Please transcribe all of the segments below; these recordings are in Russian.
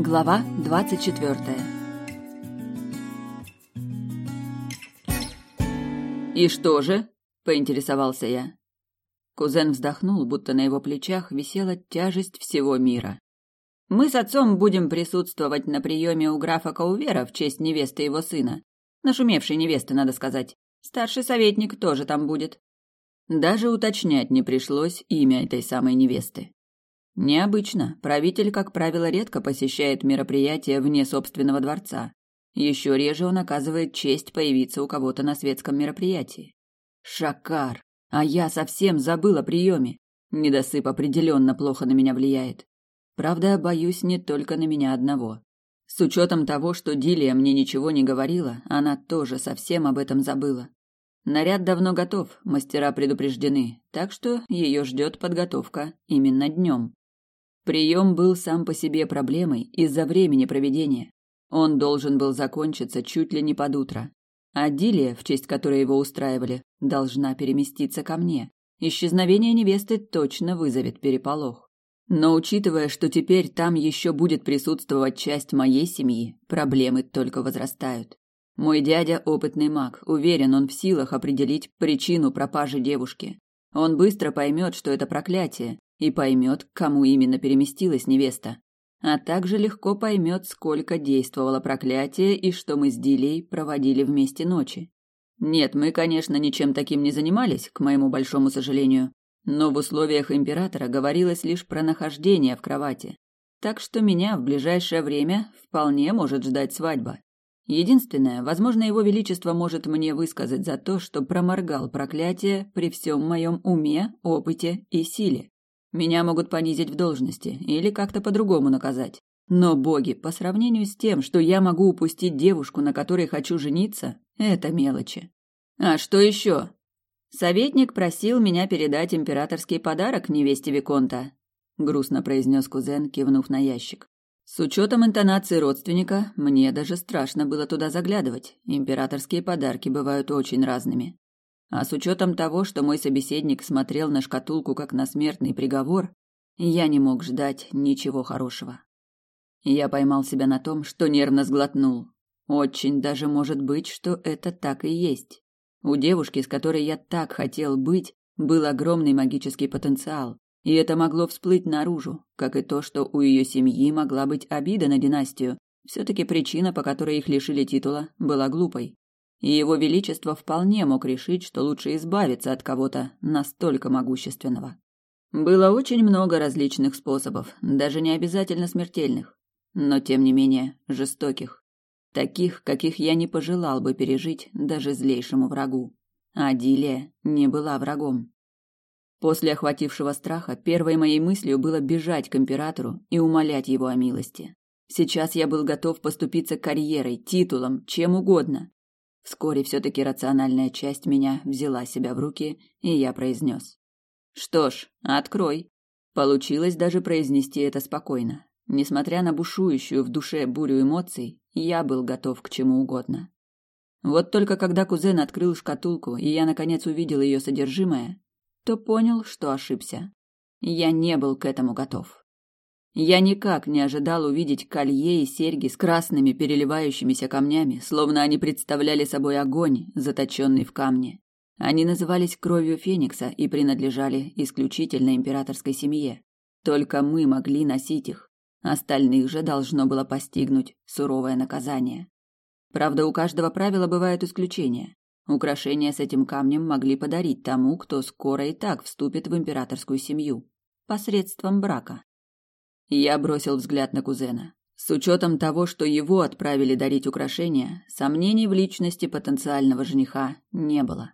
Глава двадцать четвертая. «И что же?» – поинтересовался я. Кузен вздохнул, будто на его плечах висела тяжесть всего мира. «Мы с отцом будем присутствовать на приеме у графа Каувера в честь невесты его сына. Нашумевшей невесты, надо сказать. Старший советник тоже там будет». Даже уточнять не пришлось имя этой самой невесты. Необычно. Правитель, как правило, редко посещает мероприятия вне собственного дворца. Еще реже он оказывает честь появиться у кого-то на светском мероприятии. Шакар! А я совсем забыл о приеме. Недосып определенно плохо на меня влияет. Правда, боюсь не только на меня одного. С учетом того, что Дилия мне ничего не говорила, она тоже совсем об этом забыла. Наряд давно готов, мастера предупреждены, так что ее ждет подготовка именно днем. Прием был сам по себе проблемой из-за времени проведения. Он должен был закончиться чуть ли не под утро. А Дилия, в честь которой его устраивали, должна переместиться ко мне. Исчезновение невесты точно вызовет переполох. Но учитывая, что теперь там еще будет присутствовать часть моей семьи, проблемы только возрастают. Мой дядя опытный маг, уверен, он в силах определить причину пропажи девушки. Он быстро поймет, что это проклятие, и поймет, к кому именно переместилась невеста, а также легко поймет, сколько действовало проклятие и что мы с Дилей проводили вместе ночи. Нет, мы, конечно, ничем таким не занимались, к моему большому сожалению, но в условиях императора говорилось лишь про нахождение в кровати. Так что меня в ближайшее время вполне может ждать свадьба. Единственное, возможно, его величество может мне высказать за то, что проморгал проклятие при всем моем уме, опыте и силе. Меня могут понизить в должности или как-то по-другому наказать. Но, боги, по сравнению с тем, что я могу упустить девушку, на которой хочу жениться, это мелочи. А что еще? Советник просил меня передать императорский подарок невесте Виконта, грустно произнес кузен, кивнув на ящик. С учетом интонации родственника, мне даже страшно было туда заглядывать. Императорские подарки бывают очень разными. А с учетом того, что мой собеседник смотрел на шкатулку как на смертный приговор, я не мог ждать ничего хорошего. Я поймал себя на том, что нервно сглотнул. Очень даже может быть, что это так и есть. У девушки, с которой я так хотел быть, был огромный магический потенциал, и это могло всплыть наружу, как и то, что у ее семьи могла быть обида на династию. Все-таки причина, по которой их лишили титула, была глупой и его величество вполне мог решить, что лучше избавиться от кого-то настолько могущественного. Было очень много различных способов, даже не обязательно смертельных, но тем не менее жестоких, таких, каких я не пожелал бы пережить даже злейшему врагу. А Дилия не была врагом. После охватившего страха первой моей мыслью было бежать к императору и умолять его о милости. Сейчас я был готов поступиться карьерой, титулом, чем угодно, Вскоре все-таки рациональная часть меня взяла себя в руки, и я произнес. «Что ж, открой». Получилось даже произнести это спокойно. Несмотря на бушующую в душе бурю эмоций, я был готов к чему угодно. Вот только когда кузен открыл шкатулку, и я наконец увидел ее содержимое, то понял, что ошибся. Я не был к этому готов. Я никак не ожидал увидеть колье и серьги с красными переливающимися камнями, словно они представляли собой огонь, заточенный в камне. Они назывались кровью Феникса и принадлежали исключительно императорской семье. Только мы могли носить их. Остальных же должно было постигнуть суровое наказание. Правда, у каждого правила бывают исключения. Украшения с этим камнем могли подарить тому, кто скоро и так вступит в императорскую семью посредством брака. Я бросил взгляд на кузена. С учетом того, что его отправили дарить украшения, сомнений в личности потенциального жениха не было.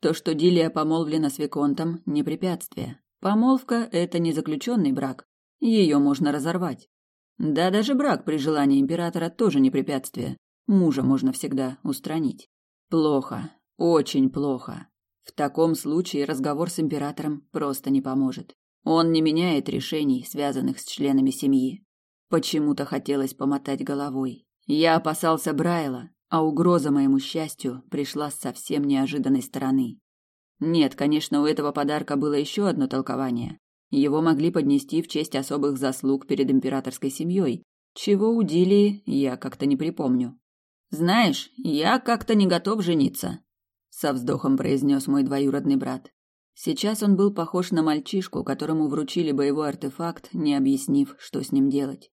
То, что Дилия помолвлена с Виконтом, не препятствие. Помолвка – это не заключенный брак. Ее можно разорвать. Да, даже брак при желании императора тоже не препятствие. Мужа можно всегда устранить. Плохо. Очень плохо. В таком случае разговор с императором просто не поможет. Он не меняет решений, связанных с членами семьи. Почему-то хотелось помотать головой. Я опасался Брайла, а угроза моему счастью пришла с совсем неожиданной стороны. Нет, конечно, у этого подарка было еще одно толкование. Его могли поднести в честь особых заслуг перед императорской семьей, чего у Дилии я как-то не припомню. «Знаешь, я как-то не готов жениться», — со вздохом произнес мой двоюродный брат. Сейчас он был похож на мальчишку, которому вручили боевой артефакт, не объяснив, что с ним делать.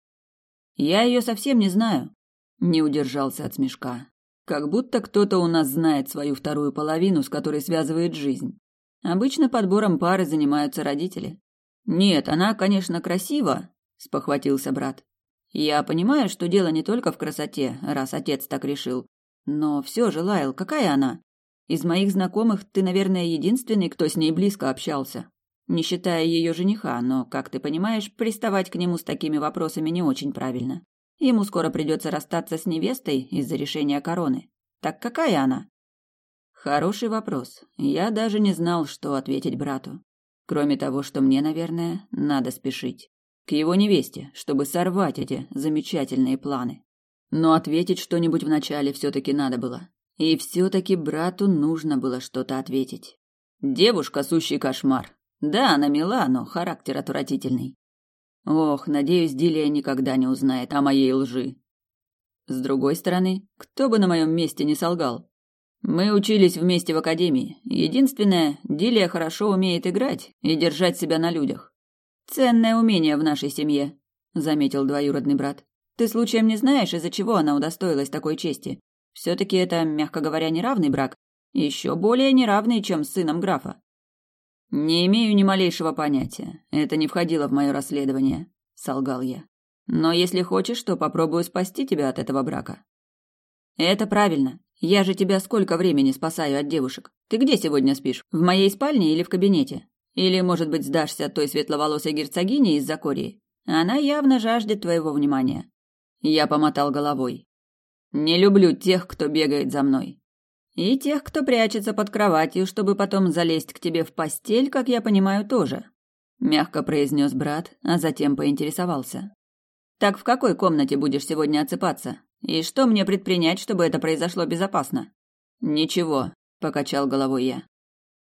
«Я ее совсем не знаю», — не удержался от смешка. «Как будто кто-то у нас знает свою вторую половину, с которой связывает жизнь. Обычно подбором пары занимаются родители». «Нет, она, конечно, красива», — спохватился брат. «Я понимаю, что дело не только в красоте, раз отец так решил. Но все же, Лайл, какая она? Из моих знакомых ты, наверное, единственный, кто с ней близко общался. Не считая ее жениха, но, как ты понимаешь, приставать к нему с такими вопросами не очень правильно. Ему скоро придется расстаться с невестой из-за решения короны. Так какая она? Хороший вопрос. Я даже не знал, что ответить брату. Кроме того, что мне, наверное, надо спешить. К его невесте, чтобы сорвать эти замечательные планы. Но ответить что-нибудь вначале все-таки надо было. И все-таки брату нужно было что-то ответить. Девушка сущий кошмар. Да, она мила, но характер отвратительный. Ох, надеюсь, Дилия никогда не узнает о моей лжи. С другой стороны, кто бы на моем месте не солгал? Мы учились вместе в академии. Единственное, Дилия хорошо умеет играть и держать себя на людях. Ценное умение в нашей семье, заметил двоюродный брат. Ты случаем не знаешь, из-за чего она удостоилась такой чести? Все-таки это, мягко говоря, неравный брак. Еще более неравный, чем с сыном графа. Не имею ни малейшего понятия. Это не входило в мое расследование, солгал я. Но если хочешь, то попробую спасти тебя от этого брака. Это правильно. Я же тебя сколько времени спасаю от девушек. Ты где сегодня спишь? В моей спальне или в кабинете? Или, может быть, сдашься той светловолосой герцогине из Закории? Она явно жаждет твоего внимания. Я помотал головой. Не люблю тех, кто бегает за мной. И тех, кто прячется под кроватью, чтобы потом залезть к тебе в постель, как я понимаю, тоже. Мягко произнес брат, а затем поинтересовался. Так в какой комнате будешь сегодня отсыпаться? И что мне предпринять, чтобы это произошло безопасно? Ничего, покачал головой я.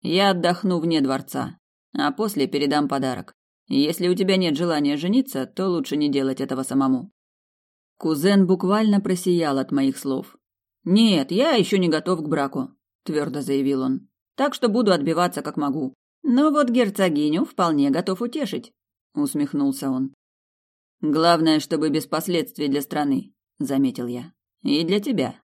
Я отдохну вне дворца, а после передам подарок. Если у тебя нет желания жениться, то лучше не делать этого самому. Кузен буквально просиял от моих слов. «Нет, я еще не готов к браку», – твердо заявил он. «Так что буду отбиваться как могу. Но вот герцогиню вполне готов утешить», – усмехнулся он. «Главное, чтобы без последствий для страны», – заметил я. «И для тебя».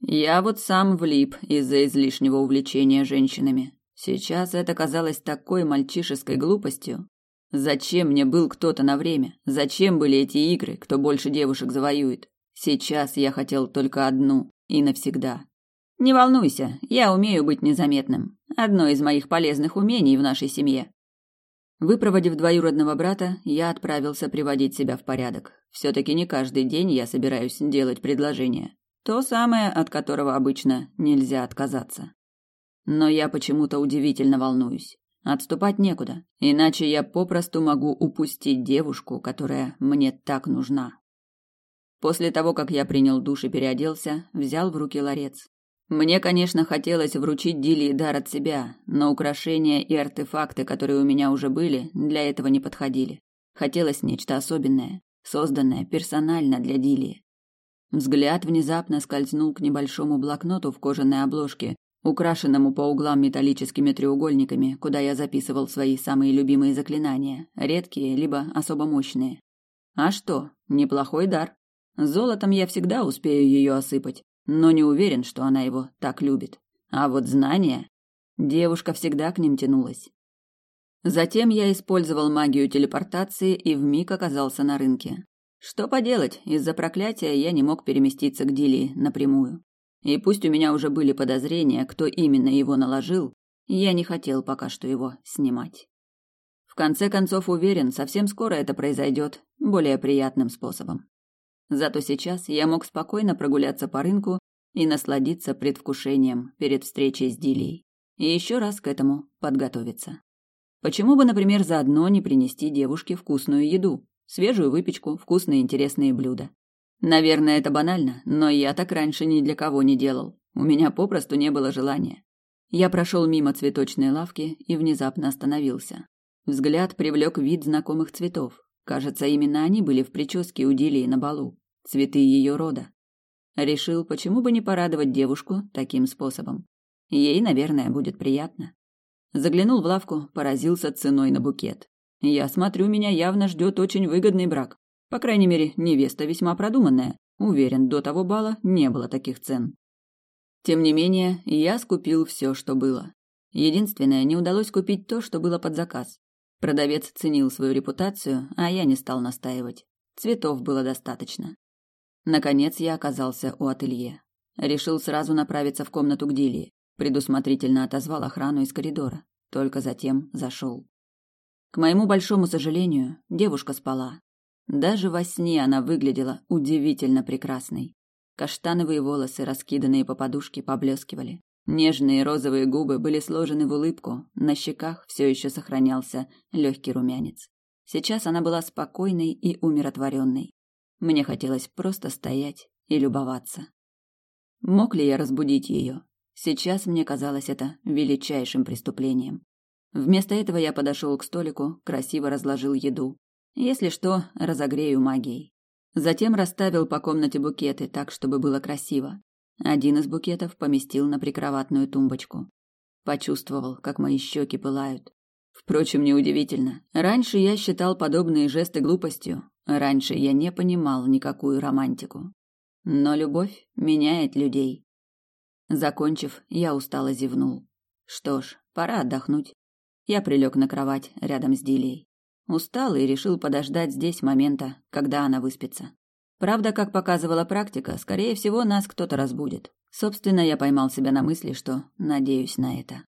Я вот сам влип из-за излишнего увлечения женщинами. Сейчас это казалось такой мальчишеской глупостью, Зачем мне был кто-то на время? Зачем были эти игры, кто больше девушек завоюет? Сейчас я хотел только одну и навсегда. Не волнуйся, я умею быть незаметным. Одно из моих полезных умений в нашей семье. Выпроводив двоюродного брата, я отправился приводить себя в порядок. Все-таки не каждый день я собираюсь делать предложение. То самое, от которого обычно нельзя отказаться. Но я почему-то удивительно волнуюсь. Отступать некуда, иначе я попросту могу упустить девушку, которая мне так нужна. После того, как я принял душ и переоделся, взял в руки ларец. Мне, конечно, хотелось вручить Дилии дар от себя, но украшения и артефакты, которые у меня уже были, для этого не подходили. Хотелось нечто особенное, созданное персонально для Дилии. Взгляд внезапно скользнул к небольшому блокноту в кожаной обложке, украшенному по углам металлическими треугольниками, куда я записывал свои самые любимые заклинания, редкие либо особо мощные. А что, неплохой дар. Золотом я всегда успею ее осыпать, но не уверен, что она его так любит. А вот знания... Девушка всегда к ним тянулась. Затем я использовал магию телепортации и вмиг оказался на рынке. Что поделать, из-за проклятия я не мог переместиться к Дилии напрямую. И пусть у меня уже были подозрения, кто именно его наложил, я не хотел пока что его снимать. В конце концов, уверен, совсем скоро это произойдет более приятным способом. Зато сейчас я мог спокойно прогуляться по рынку и насладиться предвкушением перед встречей с Дилией. И еще раз к этому подготовиться. Почему бы, например, заодно не принести девушке вкусную еду, свежую выпечку, вкусные интересные блюда? Наверное, это банально, но я так раньше ни для кого не делал. У меня попросту не было желания. Я прошел мимо цветочной лавки и внезапно остановился. Взгляд привлек вид знакомых цветов. Кажется, именно они были в прическе у Дилии на балу. Цветы ее рода. Решил, почему бы не порадовать девушку таким способом. Ей, наверное, будет приятно. Заглянул в лавку, поразился ценой на букет. Я смотрю, меня явно ждет очень выгодный брак. По крайней мере, невеста весьма продуманная. Уверен, до того бала не было таких цен. Тем не менее, я скупил все, что было. Единственное, не удалось купить то, что было под заказ. Продавец ценил свою репутацию, а я не стал настаивать. Цветов было достаточно. Наконец я оказался у ателье. Решил сразу направиться в комнату к Дилии. Предусмотрительно отозвал охрану из коридора. Только затем зашел. К моему большому сожалению, девушка спала. Даже во сне она выглядела удивительно прекрасной. Каштановые волосы, раскиданные по подушке, поблескивали. Нежные розовые губы были сложены в улыбку, на щеках все еще сохранялся легкий румянец. Сейчас она была спокойной и умиротворенной. Мне хотелось просто стоять и любоваться. Мог ли я разбудить ее? Сейчас мне казалось это величайшим преступлением. Вместо этого я подошел к столику, красиво разложил еду. Если что, разогрею магией. Затем расставил по комнате букеты так, чтобы было красиво. Один из букетов поместил на прикроватную тумбочку. Почувствовал, как мои щеки пылают. Впрочем, неудивительно. Раньше я считал подобные жесты глупостью. Раньше я не понимал никакую романтику. Но любовь меняет людей. Закончив, я устало зевнул. Что ж, пора отдохнуть. Я прилег на кровать рядом с Дилией. Устал и решил подождать здесь момента, когда она выспится. Правда, как показывала практика, скорее всего, нас кто-то разбудит. Собственно, я поймал себя на мысли, что надеюсь на это.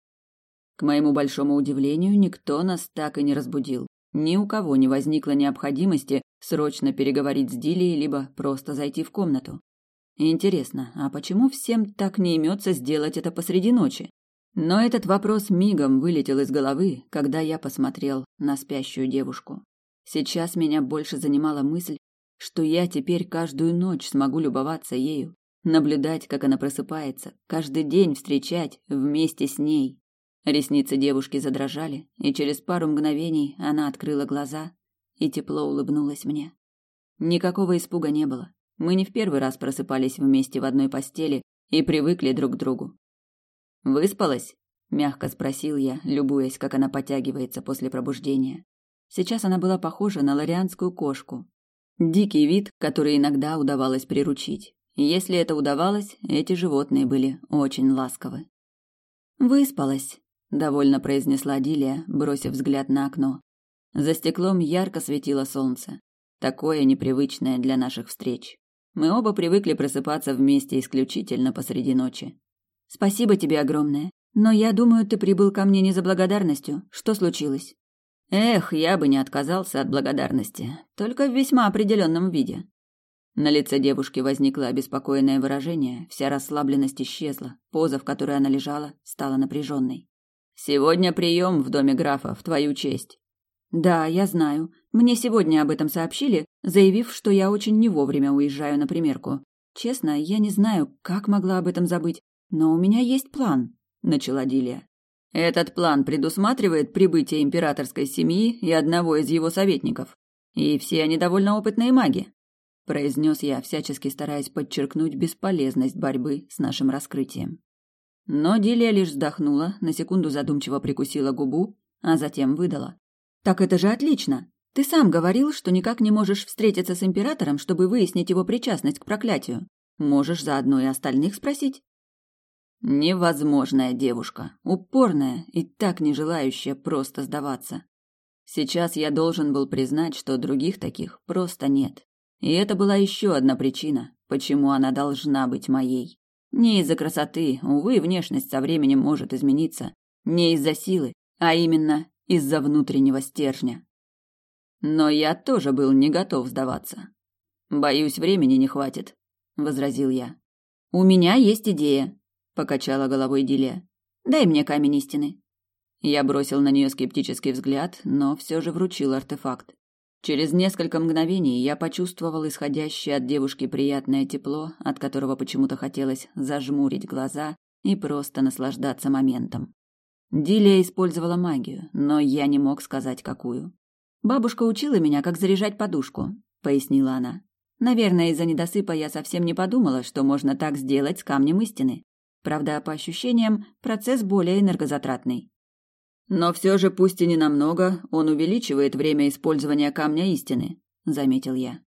К моему большому удивлению, никто нас так и не разбудил. Ни у кого не возникло необходимости срочно переговорить с Дилией, либо просто зайти в комнату. Интересно, а почему всем так не имется сделать это посреди ночи? Но этот вопрос мигом вылетел из головы, когда я посмотрел на спящую девушку. Сейчас меня больше занимала мысль, что я теперь каждую ночь смогу любоваться ею, наблюдать, как она просыпается, каждый день встречать вместе с ней. Ресницы девушки задрожали, и через пару мгновений она открыла глаза и тепло улыбнулась мне. Никакого испуга не было. Мы не в первый раз просыпались вместе в одной постели и привыкли друг к другу. Выспалась? мягко спросил я, любуясь, как она потягивается после пробуждения. Сейчас она была похожа на ларианскую кошку. Дикий вид, который иногда удавалось приручить. Если это удавалось, эти животные были очень ласковы. Выспалась, довольно произнесла Дилия, бросив взгляд на окно. За стеклом ярко светило солнце, такое непривычное для наших встреч. Мы оба привыкли просыпаться вместе исключительно посреди ночи. Спасибо тебе огромное. Но я думаю, ты прибыл ко мне не за благодарностью. Что случилось? Эх, я бы не отказался от благодарности, только в весьма определенном виде. На лице девушки возникло обеспокоенное выражение, вся расслабленность исчезла, поза, в которой она лежала, стала напряженной. Сегодня прием в доме графа в твою честь. Да, я знаю. Мне сегодня об этом сообщили, заявив, что я очень не вовремя уезжаю на примерку. Честно, я не знаю, как могла об этом забыть. Но у меня есть план, начала Дилия. Этот план предусматривает прибытие императорской семьи и одного из его советников. И все они довольно опытные маги, произнес я, всячески стараясь подчеркнуть бесполезность борьбы с нашим раскрытием. Но Дилия лишь вздохнула, на секунду задумчиво прикусила губу, а затем выдала: "Так это же отлично. Ты сам говорил, что никак не можешь встретиться с императором, чтобы выяснить его причастность к проклятию. Можешь заодно и остальных спросить". Невозможная девушка, упорная и так не желающая просто сдаваться. Сейчас я должен был признать, что других таких просто нет. И это была еще одна причина, почему она должна быть моей. Не из-за красоты, увы, внешность со временем может измениться, не из-за силы, а именно из-за внутреннего стержня. Но я тоже был не готов сдаваться. Боюсь, времени не хватит, возразил я. У меня есть идея, покачала головой Дилия. Дай мне камень истины. Я бросил на нее скептический взгляд, но все же вручил артефакт. Через несколько мгновений я почувствовал исходящее от девушки приятное тепло, от которого почему-то хотелось зажмурить глаза и просто наслаждаться моментом. Дилия использовала магию, но я не мог сказать какую. Бабушка учила меня, как заряжать подушку, пояснила она. Наверное, из-за недосыпа я совсем не подумала, что можно так сделать с камнем истины. Правда, по ощущениям, процесс более энергозатратный. Но все же, пусть и не намного, он увеличивает время использования камня истины, заметил я.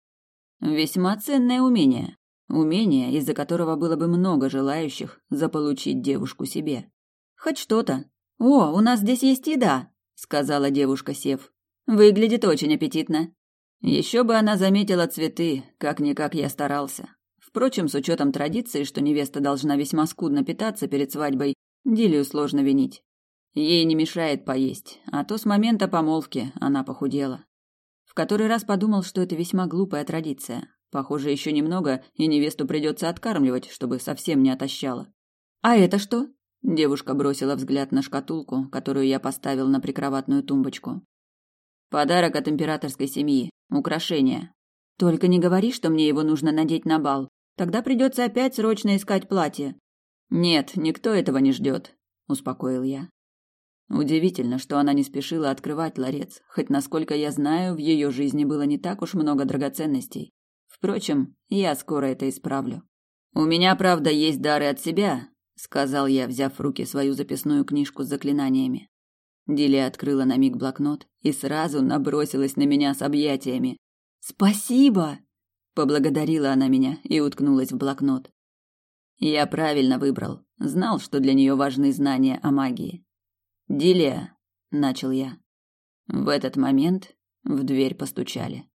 Весьма ценное умение. Умение, из-за которого было бы много желающих заполучить девушку себе. Хоть что-то. О, у нас здесь есть еда, сказала девушка, сев. Выглядит очень аппетитно. Еще бы она заметила цветы, как-никак я старался. Впрочем, с учетом традиции, что невеста должна весьма скудно питаться перед свадьбой, Дилию сложно винить. Ей не мешает поесть, а то с момента помолвки она похудела. В который раз подумал, что это весьма глупая традиция. Похоже, еще немного, и невесту придется откармливать, чтобы совсем не отощала. «А это что?» Девушка бросила взгляд на шкатулку, которую я поставил на прикроватную тумбочку. «Подарок от императорской семьи. Украшение. Только не говори, что мне его нужно надеть на бал. Тогда придется опять срочно искать платье». «Нет, никто этого не ждет», — успокоил я. Удивительно, что она не спешила открывать ларец, хоть, насколько я знаю, в ее жизни было не так уж много драгоценностей. Впрочем, я скоро это исправлю. У меня, правда, есть дары от себя, сказал я, взяв в руки свою записную книжку с заклинаниями. Дилия открыла на миг блокнот и сразу набросилась на меня с объятиями. Спасибо, поблагодарила она меня и уткнулась в блокнот. Я правильно выбрал. Знал, что для нее важны знания о магии. Дилия, начал я. В этот момент в дверь постучали.